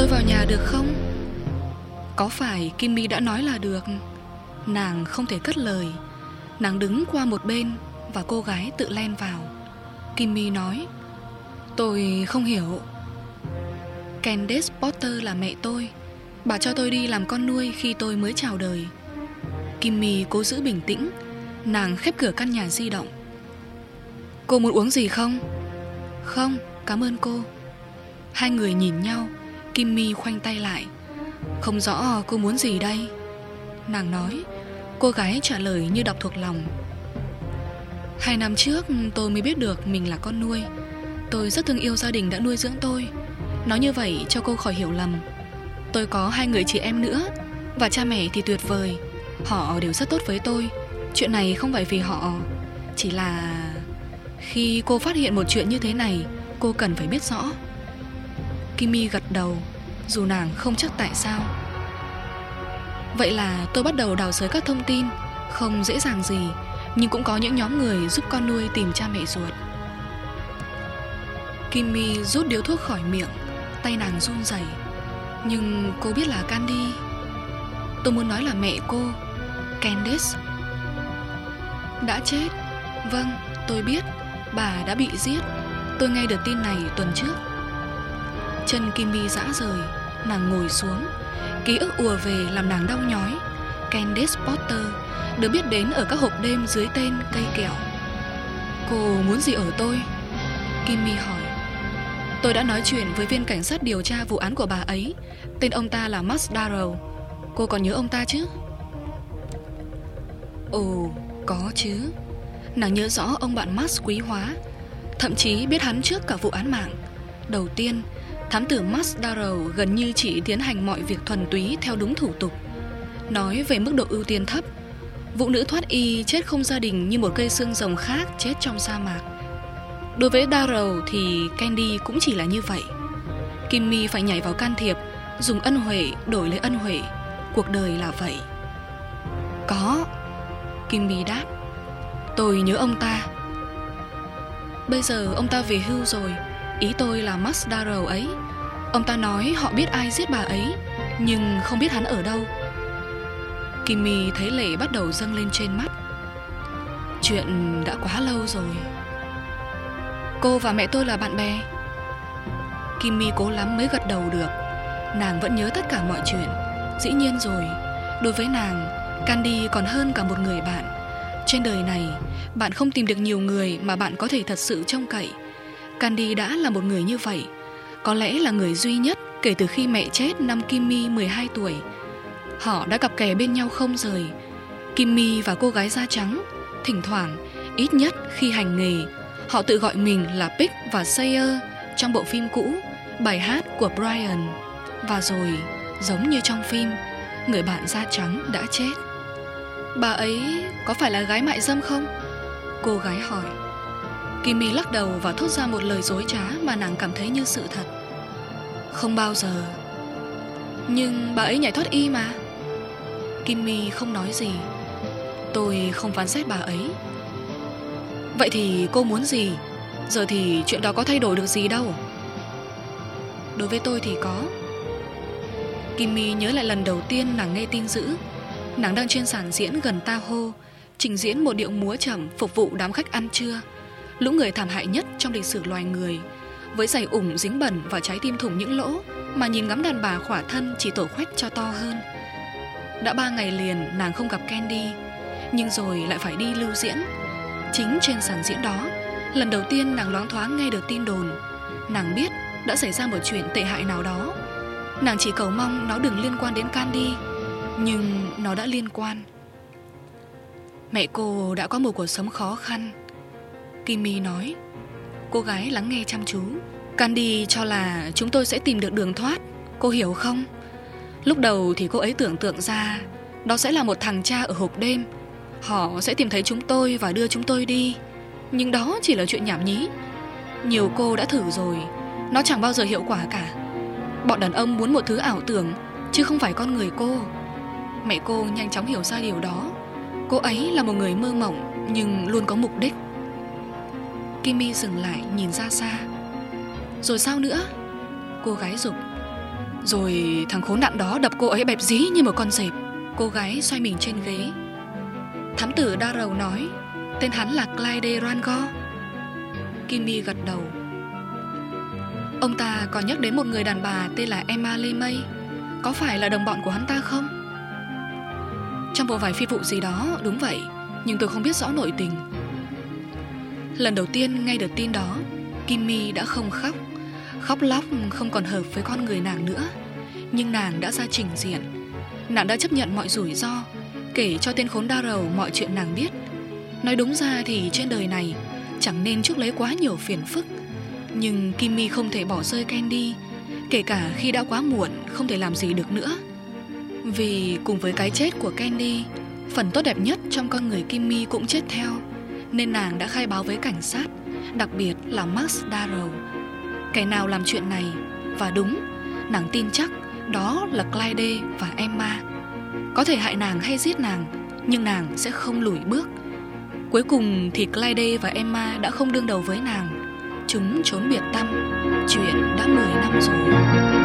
tôi vào nhà được không? Có phải Kimmy đã nói là được? Nàng không thể cất lời. Nàng đứng qua một bên Và cô gái tự len vào. Kimmy nói Tôi không hiểu. Candace Potter là mẹ tôi. Bà cho tôi đi làm con nuôi khi tôi mới chào đời. Kimmy cố giữ bình tĩnh. Nàng khép cửa căn nhà di động. Cô muốn uống gì không? Không, cảm ơn cô. Hai người nhìn nhau. Kimmy khoanh tay lại. Không rõ cô muốn gì đây. Nàng nói, Cô gái trả lời như đọc thuộc lòng. Hai năm trước, tôi mới biết được mình là con nuôi. Tôi rất thương yêu gia đình đã nuôi dưỡng tôi. Nói như vậy cho cô khỏi hiểu lầm. Tôi có hai người chị em nữa, Và cha mẹ thì tuyệt vời. Họ đều rất tốt với tôi. Chuyện này không phải vì họ. Chỉ là Khi cô phát hiện một chuyện như thế này, Cô cần phải biết rõ. Kimi gật đầu, Dù nàng không chắc tại sao. Vậy là tôi bắt đầu đào sới các thông tin, Không dễ dàng gì, Nhưng cũng có những nhóm người giúp con nuôi tìm cha mẹ ruột. Kimmy rút điếu thuốc khỏi miệng, Tay nàng run rẩy. Nhưng cô biết là Candy. Tôi muốn nói là mẹ cô, Candice. Đã chết. Vâng tôi biết. Bà đã bị giết. Tôi nghe được tin này tuần trước. Chân Kimmy dã rời Nàng ngồi xuống. Ký ức ùa về làm nàng đau nhói. Candice Potter Được biết đến ở các hộp đêm dưới tên cây kẹo. Cô muốn gì ở tôi? Kimmy hỏi. Tôi đã nói chuyện với viên cảnh sát điều tra vụ án của bà ấy. Tên ông ta là Max Darrow. Cô còn nhớ ông ta chứ? Ồ, có chứ. Nàng nhớ rõ ông bạn Max quý hóa. Thậm chí biết hắn trước cả vụ án mạng. Đầu tiên Thám tử Max Darrow gần như chỉ tiến hành mọi việc thuần túy theo đúng thủ tục. Nói về mức độ ưu tiên thấp, Vụ nữ thoát y chết không gia đình như một cây xương rồng khác chết trong sa mạc. Đối với Darrow thì Candy cũng chỉ là như vậy. Kimmy phải nhảy vào can thiệp, Dùng ân huệ đổi lấy ân huệ. Cuộc đời là vậy. Có Kimmy đáp. Tôi nhớ ông ta. Bây giờ ông ta về hưu rồi. Ý tôi là Max Darrow ấy. Ông ta nói họ biết ai giết bà ấy, Nhưng không biết hắn ở đâu. Kimmy thấy lệ bắt đầu dâng lên trên mắt. Chuyện đã quá lâu rồi. Cô và mẹ tôi là bạn bè. Kimmy cố lắm mới gật đầu được. Nàng vẫn nhớ tất cả mọi chuyện. Dĩ nhiên rồi, Đối với nàng, Candy còn hơn cả một người bạn. Trên đời này, Bạn không tìm được nhiều người mà bạn có thể thật sự trông cậy. Candy đã là một người như vậy. Có lẽ là người duy nhất Kể từ khi mẹ chết năm Kimmy 12 tuổi. Họ đã cặp kè bên nhau không rời. Kimmy và cô gái da trắng, Thỉnh thoảng, Ít nhất khi hành nghề, Họ tự gọi mình là Pick và Sayer Trong bộ phim cũ, Bài hát của Brian. Và rồi, giống như trong phim, Người bạn da trắng đã chết. Bà ấy có phải là gái mại dâm không? Cô gái hỏi. Kimmy lắc đầu và thốt ra một lời dối trá Mà nàng cảm thấy như sự thật. Không bao giờ. Nhưng bà ấy nhảy thoát y mà. Kimmy không nói gì. Tôi không phán xét bà ấy. Vậy thì cô muốn gì? Giờ thì chuyện đó có thay đổi được gì đâu. Đối với tôi thì có. Kimmy nhớ lại lần đầu tiên nàng nghe tin dữ. Nàng đang trên sàn diễn gần Tahoe, Trình diễn một điệu múa chậm Phục vụ đám khách ăn trưa. Lũ người thảm hại nhất trong lịch sử loài người. Với giày ủng dính bẩn và trái tim thủng những lỗ, Mà nhìn ngắm đàn bà khỏa thân chỉ tổ khoách cho to hơn. Đã ba ngày liền, nàng không gặp Candy, Nhưng rồi lại phải đi lưu diễn. Chính trên sàn diễn đó, Lần đầu tiên nàng loáng thoáng nghe được tin đồn. Nàng biết đã xảy ra một chuyện tệ hại nào đó. Nàng chỉ cầu mong nó đừng liên quan đến Candy, Nhưng nó đã liên quan. Mẹ cô đã có một cuộc sống khó khăn. Kimi nói. Cô gái lắng nghe chăm chú. Candy cho là chúng tôi sẽ tìm được đường thoát. Cô hiểu không? Lúc đầu thì cô ấy tưởng tượng ra Đó sẽ là một thằng cha ở hộp đêm. Họ sẽ tìm thấy chúng tôi và đưa chúng tôi đi. Nhưng đó chỉ là chuyện nhảm nhí. Nhiều cô đã thử rồi. Nó chẳng bao giờ hiệu quả cả. Bọn đàn ông muốn một thứ ảo tưởng, Chứ không phải con người cô. Mẹ cô nhanh chóng hiểu ra điều đó. Cô ấy là một người mơ mộng, Nhưng luôn có mục đích. Kimmy dừng lại nhìn ra xa. Rồi sao nữa? Cô gái dục. Rồi thằng khốn nạn đó đập cô ấy bẹp dí như một con dẹp Cô gái xoay mình trên ghế. Thám tử Darrow nói Tên hắn là Clyde Rango Kimmy gật đầu. Ông ta còn nhắc đến một người đàn bà tên là Emma LeMay Có phải là đồng bọn của hắn ta không? Trong bộ vài phi vụ gì đó, đúng vậy. Nhưng tôi không biết rõ nội tình. Lần đầu tiên nghe được tin đó Kimmy đã không khóc. Khóc lóc không còn hợp với con người nàng nữa, Nhưng nàng đã ra trình diện. Nàng đã chấp nhận mọi rủi ro, Kể cho tên khốn đa rầu mọi chuyện nàng biết. Nói đúng ra thì trên đời này, Chẳng nên chuốc lấy quá nhiều phiền phức. Nhưng Kimmy không thể bỏ rơi Candy Kể cả khi đã quá muộn, Không thể làm gì được nữa. Vì cùng với cái chết của Candy, Phần tốt đẹp nhất trong con người Kimmy cũng chết theo. Nên nàng đã khai báo với cảnh sát, Đặc biệt là Max Darrow. Kẻ nào làm chuyện này Và đúng, Nàng tin chắc đó là Clyde và Emma. Có thể hại nàng hay giết nàng, Nhưng nàng sẽ không lùi bước. Cuối cùng thì Clyde và Emma đã không đương đầu với nàng. Chúng trốn biệt tâm. Chuyện đã 10 năm rồi.